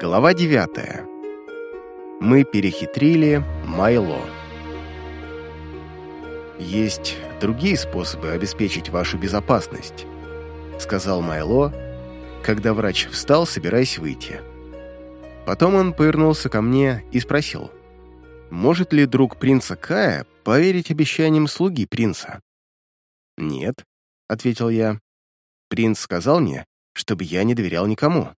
Глава 9. Мы перехитрили Майло. «Есть другие способы обеспечить вашу безопасность», — сказал Майло, когда врач встал, собираясь выйти. Потом он повернулся ко мне и спросил, «Может ли друг принца Кая поверить обещаниям слуги принца?» «Нет», — ответил я. «Принц сказал мне, чтобы я не доверял никому».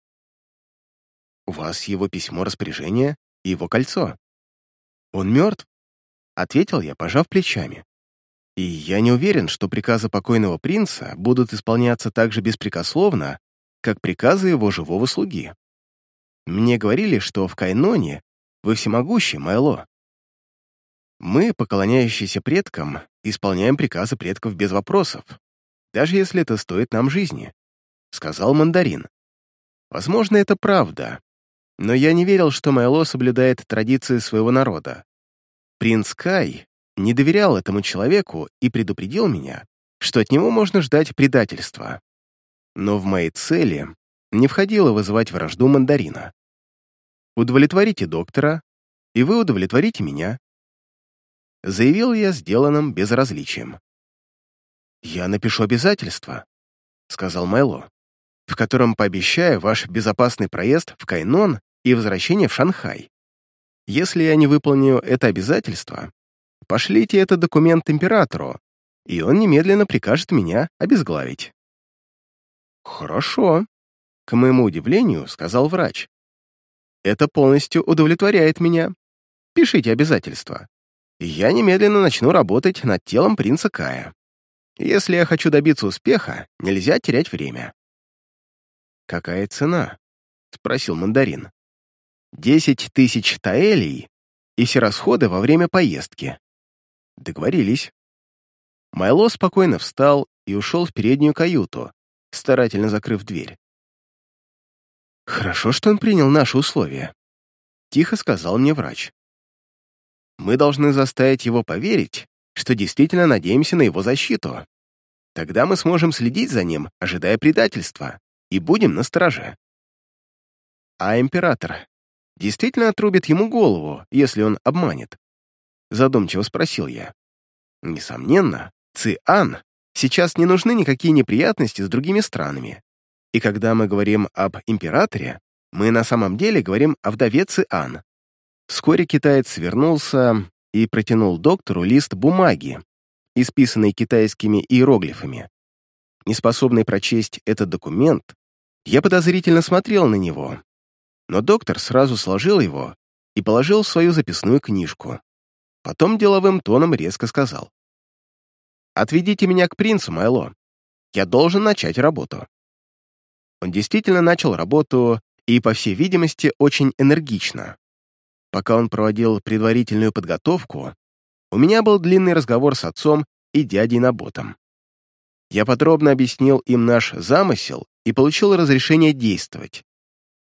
«У вас его письмо распоряжения и его кольцо». «Он мертв?» — ответил я, пожав плечами. «И я не уверен, что приказы покойного принца будут исполняться так же беспрекословно, как приказы его живого слуги. Мне говорили, что в Кайноне вы всемогущий, Майло. Мы, поклоняющиеся предкам, исполняем приказы предков без вопросов, даже если это стоит нам жизни», — сказал мандарин. Возможно, это правда, но я не верил, что Майло соблюдает традиции своего народа. Принц Кай не доверял этому человеку и предупредил меня, что от него можно ждать предательства. Но в мои цели не входило вызывать вражду мандарина. «Удовлетворите доктора, и вы удовлетворите меня», заявил я сделанным безразличием. «Я напишу обязательства», — сказал Майло, «в котором пообещаю ваш безопасный проезд в Кайнон и возвращение в Шанхай. Если я не выполню это обязательство, пошлите этот документ императору, и он немедленно прикажет меня обезглавить». «Хорошо», — к моему удивлению сказал врач. «Это полностью удовлетворяет меня. Пишите обязательства. Я немедленно начну работать над телом принца Кая. Если я хочу добиться успеха, нельзя терять время». «Какая цена?» — спросил мандарин. «Десять тысяч таэлей и все расходы во время поездки». Договорились. Майло спокойно встал и ушел в переднюю каюту, старательно закрыв дверь. «Хорошо, что он принял наши условия», — тихо сказал мне врач. «Мы должны заставить его поверить, что действительно надеемся на его защиту. Тогда мы сможем следить за ним, ожидая предательства, и будем на страже». «А император действительно отрубит ему голову, если он обманет?» Задумчиво спросил я. «Несомненно, Циан сейчас не нужны никакие неприятности с другими странами. И когда мы говорим об императоре, мы на самом деле говорим о вдове Циан». Вскоре китаец свернулся и протянул доктору лист бумаги, исписанный китайскими иероглифами. Неспособный прочесть этот документ, я подозрительно смотрел на него, но доктор сразу сложил его и положил в свою записную книжку. Потом деловым тоном резко сказал. «Отведите меня к принцу, Майло. Я должен начать работу». Он действительно начал работу и, по всей видимости, очень энергично. Пока он проводил предварительную подготовку, у меня был длинный разговор с отцом и дядей Наботом. Я подробно объяснил им наш замысел и получил разрешение действовать.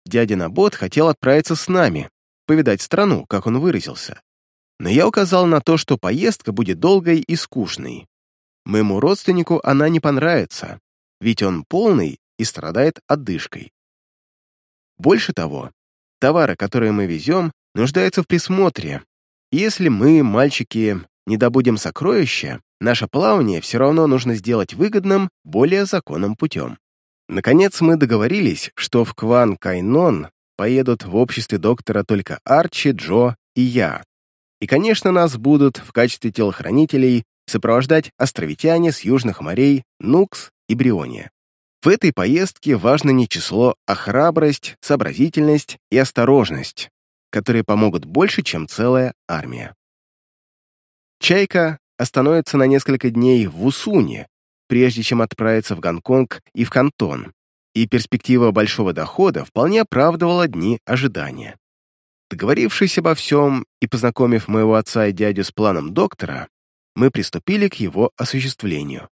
Дядя Набот хотел отправиться с нами, повидать страну, как он выразился. Но я указал на то, что поездка будет долгой и скучной. Моему родственнику она не понравится, ведь он полный и страдает отдышкой. Больше того, товары, которые мы везем, нуждаются в присмотре, если мы, мальчики, не добудем сокровища, наше плавание все равно нужно сделать выгодным более законным путем. Наконец мы договорились, что в Кван Кайнон поедут в обществе доктора только Арчи, Джо и я. И, конечно, нас будут в качестве телохранителей сопровождать островитяне с южных морей Нукс и Бриония. В этой поездке важно не число, а храбрость, сообразительность и осторожность, которые помогут больше, чем целая армия. «Чайка» остановится на несколько дней в Усуне, прежде чем отправиться в Гонконг и в Кантон, и перспектива большого дохода вполне оправдывала дни ожидания. Договорившись обо всем и познакомив моего отца и дядю с планом доктора, мы приступили к его осуществлению.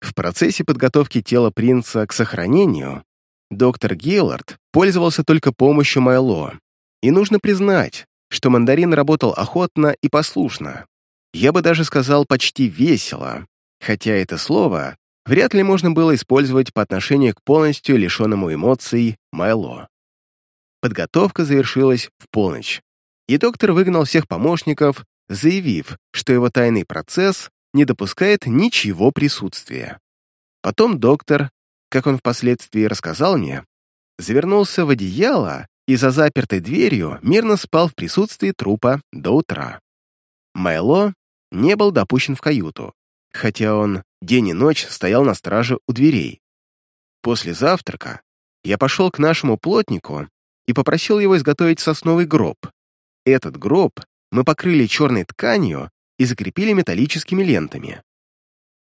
В процессе подготовки тела принца к сохранению доктор Гейлорд пользовался только помощью Майло, и нужно признать, что мандарин работал охотно и послушно. Я бы даже сказал почти весело, хотя это слово вряд ли можно было использовать по отношению к полностью лишенному эмоций Майло. Подготовка завершилась в полночь, и доктор выгнал всех помощников, заявив, что его тайный процесс не допускает ничего присутствия. Потом доктор, как он впоследствии рассказал мне, завернулся в одеяло и за запертой дверью мирно спал в присутствии трупа до утра. Майло не был допущен в каюту, хотя он день и ночь стоял на страже у дверей. После завтрака я пошел к нашему плотнику и попросил его изготовить сосновый гроб. Этот гроб мы покрыли черной тканью и закрепили металлическими лентами.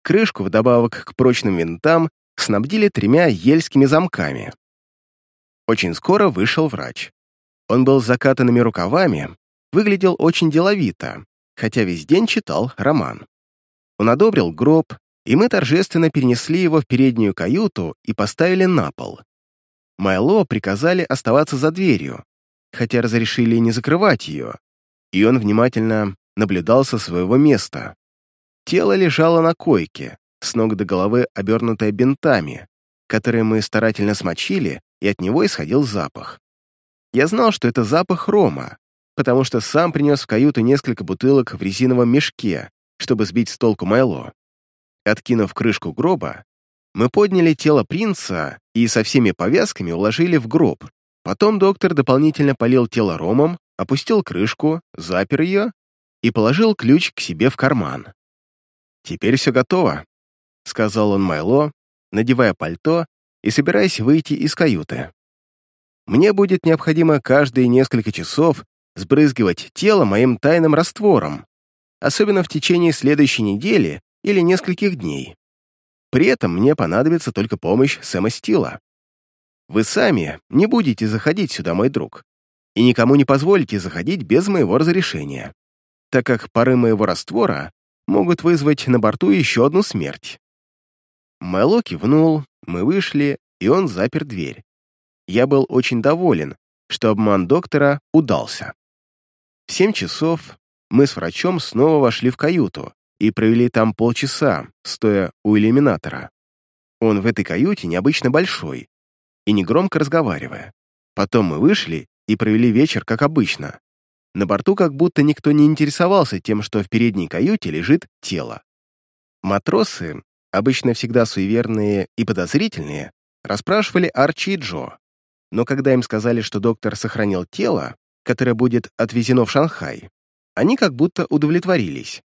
Крышку, вдобавок к прочным винтам, снабдили тремя ельскими замками. Очень скоро вышел врач. Он был с закатанными рукавами, выглядел очень деловито, хотя весь день читал роман. Он одобрил гроб, и мы торжественно перенесли его в переднюю каюту и поставили на пол. Майло приказали оставаться за дверью, хотя разрешили не закрывать ее, и он внимательно наблюдал со своего места. Тело лежало на койке, с ног до головы обернутое бинтами, которые мы старательно смочили, и от него исходил запах. Я знал, что это запах рома, потому что сам принес в каюту несколько бутылок в резиновом мешке, чтобы сбить с толку Майло. Откинув крышку гроба, мы подняли тело принца и со всеми повязками уложили в гроб. Потом доктор дополнительно полил тело ромом, опустил крышку, запер ее и положил ключ к себе в карман. «Теперь все готово», — сказал он Майло, надевая пальто и собираясь выйти из каюты. «Мне будет необходимо каждые несколько часов сбрызгивать тело моим тайным раствором, особенно в течение следующей недели или нескольких дней. При этом мне понадобится только помощь Сэма Стила. Вы сами не будете заходить сюда, мой друг, и никому не позволите заходить без моего разрешения, так как пары моего раствора могут вызвать на борту еще одну смерть. Мэло кивнул, мы вышли, и он запер дверь. Я был очень доволен, что обман доктора удался. В семь часов мы с врачом снова вошли в каюту и провели там полчаса, стоя у иллюминатора. Он в этой каюте необычно большой, и негромко разговаривая. Потом мы вышли и провели вечер, как обычно. На борту как будто никто не интересовался тем, что в передней каюте лежит тело. Матросы, обычно всегда суеверные и подозрительные, расспрашивали Арчи и Джо. Но когда им сказали, что доктор сохранил тело, которое будет отвезено в Шанхай, они как будто удовлетворились.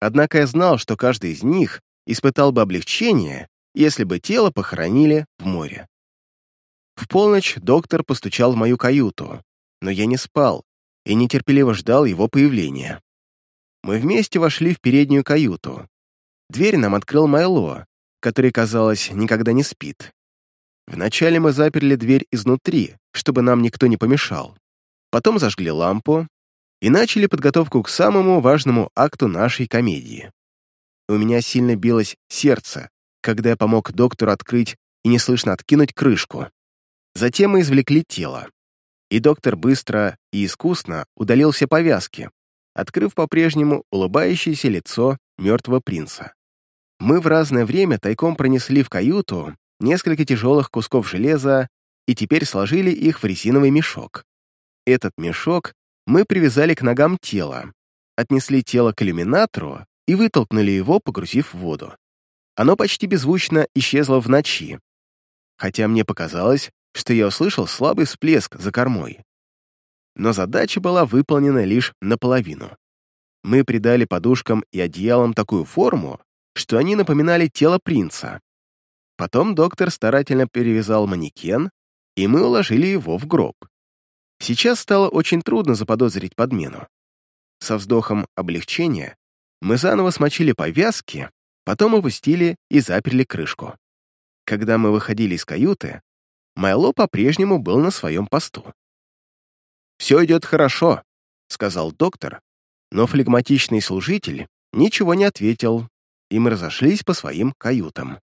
Однако я знал, что каждый из них испытал бы облегчение, если бы тело похоронили в море. В полночь доктор постучал в мою каюту, но я не спал и нетерпеливо ждал его появления. Мы вместе вошли в переднюю каюту. Дверь нам открыл Майло, который, казалось, никогда не спит. Вначале мы заперли дверь изнутри, чтобы нам никто не помешал. Потом зажгли лампу и начали подготовку к самому важному акту нашей комедии. У меня сильно билось сердце, когда я помог доктору открыть и неслышно откинуть крышку. Затем мы извлекли тело, и доктор быстро и искусно удалил все повязки, открыв по-прежнему улыбающееся лицо мертвого принца. Мы в разное время тайком пронесли в каюту несколько тяжелых кусков железа и теперь сложили их в резиновый мешок. Этот мешок мы привязали к ногам тела, отнесли тело к иллюминатору и вытолкнули его, погрузив в воду. Оно почти беззвучно исчезло в ночи, хотя мне показалось, что я услышал слабый всплеск за кормой. Но задача была выполнена лишь наполовину. Мы придали подушкам и одеялам такую форму, что они напоминали тело принца. Потом доктор старательно перевязал манекен, и мы уложили его в гроб. Сейчас стало очень трудно заподозрить подмену. Со вздохом облегчения мы заново смочили повязки, потом опустили и заперли крышку. Когда мы выходили из каюты, Майло по-прежнему был на своем посту. «Все идет хорошо», — сказал доктор, но флегматичный служитель ничего не ответил, и мы разошлись по своим каютам.